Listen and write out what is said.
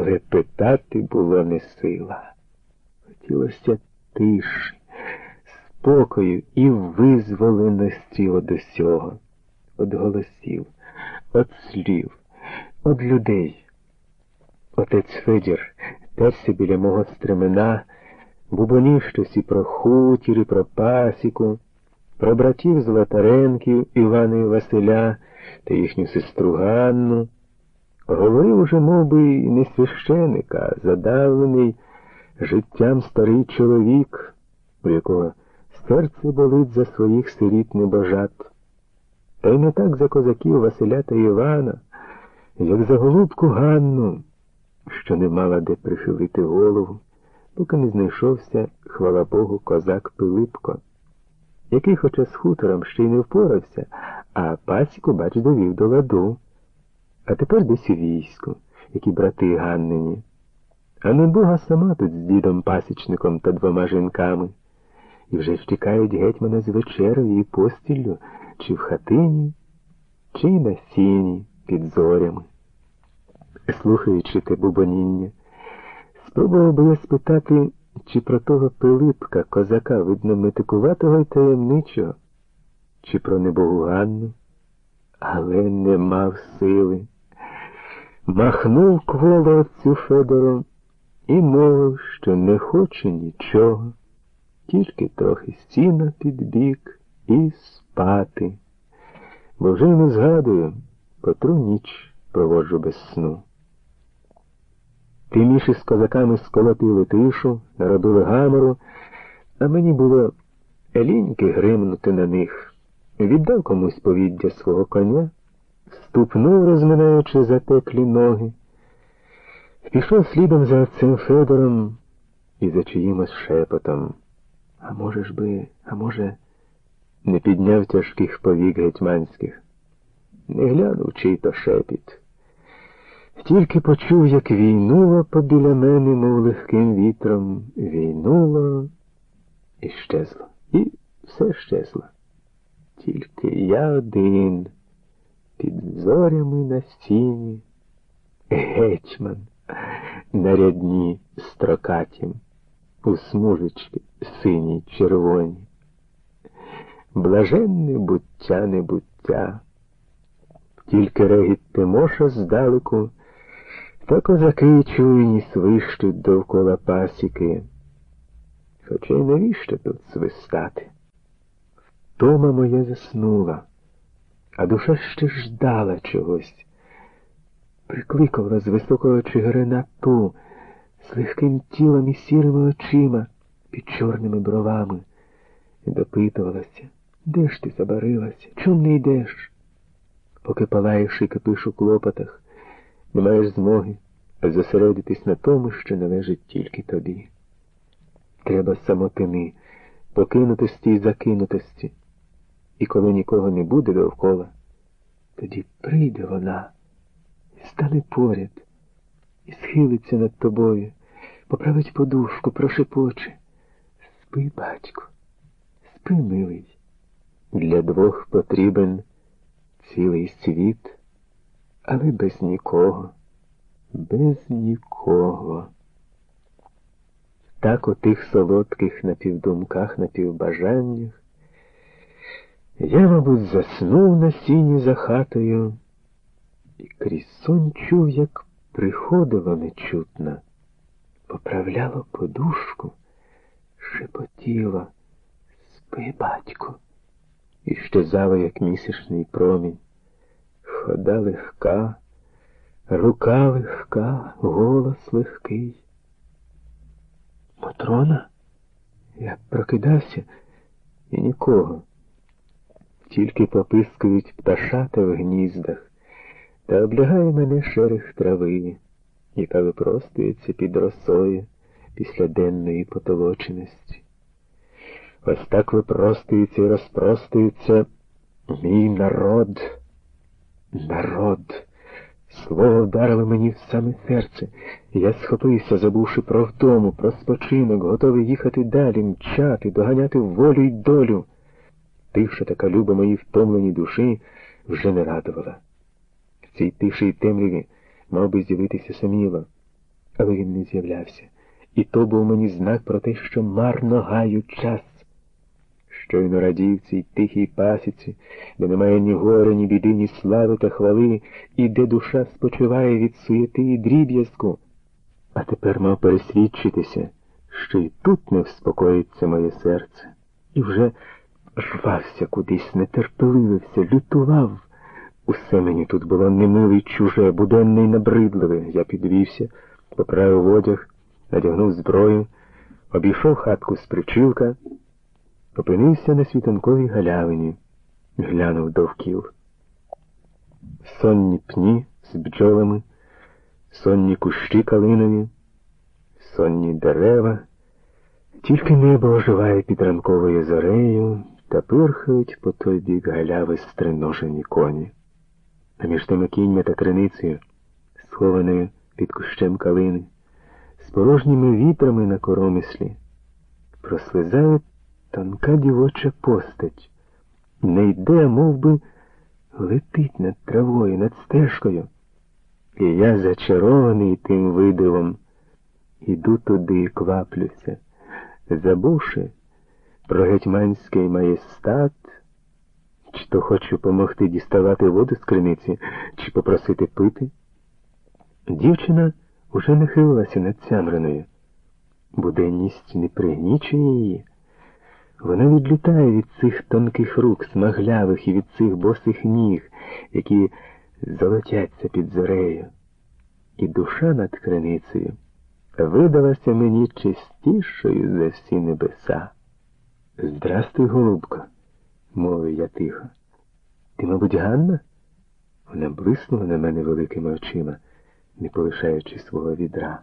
але питати було не сила. Хотілося тиші, спокою і визволеності од усього, від голосів, від слів, від людей. Отець Федір терся біля мого стремена, бубонів щось і про хутір, і про пасіку, про братів Золотаренків Івана і Василя та їхню сестру Ганну. Говорив уже, мов би, не священик, а задавлений життям старий чоловік, у якого серце болить за своїх сиріт небожат. Та й не так за козаків Василя та Івана, як за голубку Ганну, що не мала де прихилити голову, поки не знайшовся, хвала Богу, козак Пилипко, який, хоча з хутором ще й не впорався, а пасіку, бач, довів до ладу. А тепер десь у війську, які брати Ганнині. А не Бога сама тут з дідом пасічником та двома жінками. І вже ж чекають гетьмана з вечерою і постіллю, чи в хатині, чи й на сіні під зорями. Слухаючи те бубоніння, спробував би я спитати, чи про того Пилипка, козака, видно, метикуватого й таємничого, чи про небогу Ганну, але не мав сили. Махнув кволо отцю Федору і мовив, що не хоче нічого, тільки трохи стіна під бік і спати. Бо вже не згадую, котру ніч проводжу без сну. Тиміші з козаками сколотили тишу, наробили гамору, а мені було ліньки гримнути на них. Віддав комусь повіддя свого коня, ступнув, розминаючи затеклі ноги, пішов слідом за отцем Федором і за чиїмось шепотом. А може ж би, а може, не підняв тяжких повік гетьманських, не глянув чий то шепіт. Тільки почув, як війнуло побіля мене, мов легким вітром, війнуло і щезло. І все щезло. Тільки я один під зорями на стіні, гетьман на рядні строкатім, у смужечки синій червоні. Блаженне буття небуття, тільки регіт Тимоша здалеку. Та козаки чуйні свищуть довкола пасіки. Хоча й навіщо тут свистати? Втома моя заснула, а душа ще ждала чогось. Прикликала з високого чигирина ту, з легким тілом і сірими очима під чорними бровами, і допитувалася, де ж ти забарилася, чом не йдеш? Поки палаєш і кипиш у клопотах, не маєш змоги зосередитись на тому, що належить тільки тобі. Треба самотини, покинутості і закинутості. І коли нікого не буде довкола, тоді прийде вона і стане поряд, і схилиться над тобою, поправить подушку, прошепоче. Спи, батько, спи, милий. Для двох потрібен цілий світ, але без нікого без нікого. Так у тих солодких напівдумках, напівбажаннях я, мабуть, заснув на сіні за хатою і крізь сон чув, як приходило нечутно, поправляло подушку, шепотіло спи, батьку, і щезало, як місячний промінь, хода легка. Рука легка, голос легкий. Матрона? Я прокидався і нікого. Тільки попискують пташата в гніздах та облягає мене шерех трави, яка випростується під росою після денної потолоченості. Ось так випростується і розпростується мій народ, народ. Слово вдарило мені в саме серце. Я схопився, забувши про втому, про спочинок, готовий їхати далі, мчати, доганяти волю й долю. Тиша така люба моїй втомленій душі вже не радувала. В цій тиші й темряві мав би з'явитися Саміло. але він не з'являвся. І то був мені знак про те, що марно гаю час. Щойно радів цій тихій пасіці, де немає ні горя, ні біди, ні слави та хвали, і де душа спочиває від суєти і дріб'язку. А тепер мав пересвідчитися, що і тут не вспокоїться моє серце, і вже рвався кудись, нетерпеливився, лютував. Усе мені тут було немиле чуже, буденне й набридливе. Я підвівся, поправив одяг, надягнув зброю, обійшов хатку з причілка, опинився на світанковій галявині, глянув довкіл. Сонні пні з бджолами, сонні кущі калинові, сонні дерева, тільки небо оживає під ранковою зорею та пирхають по той бік галяви стриножені коні. А між тими кіньми та криницею, схованою під кущем калини, з порожніми вітрами на коромислі, прослизає тонка дівоча постать, не йде, мов би, летить над травою, над стежкою. І я, зачарований тим видивом, іду туди і кваплюся, забувши про гетьманський маєстат, чи то хочу помогти діставати воду з криниці, чи попросити пити. Дівчина уже не хилилася над цямриною. Буденність не пригнічує її. Вона відлітає від цих тонких рук, смаглявих і від цих босих ніг, які золотяться під зорею. І душа над криницею видалася мені чистішою за всі небеса. Здрастуй, голубка, мовив я тихо. Ти, мабуть, Ганна? Вона блиснула на мене великими очима, не полишаючи свого відра.